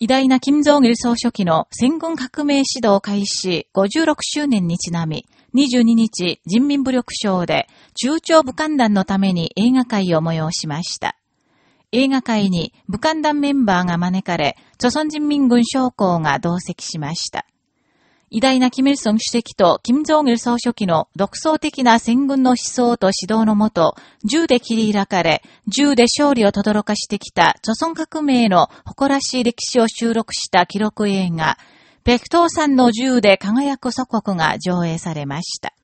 偉大な金正義総書記の戦軍革命指導開始56周年にちなみ、22日人民武力省で中朝武漢団のために映画会を催しました。映画会に武漢団メンバーが招かれ、朝鮮人民軍将校が同席しました。偉大なキム・イルソン主席とキム・ジョン・イル総書記の独創的な戦軍の思想と指導のもと、銃で切り開かれ、銃で勝利を轟かしてきた著孫革命の誇らしい歴史を収録した記録映画、ペクトーさんの銃で輝く祖国が上映されました。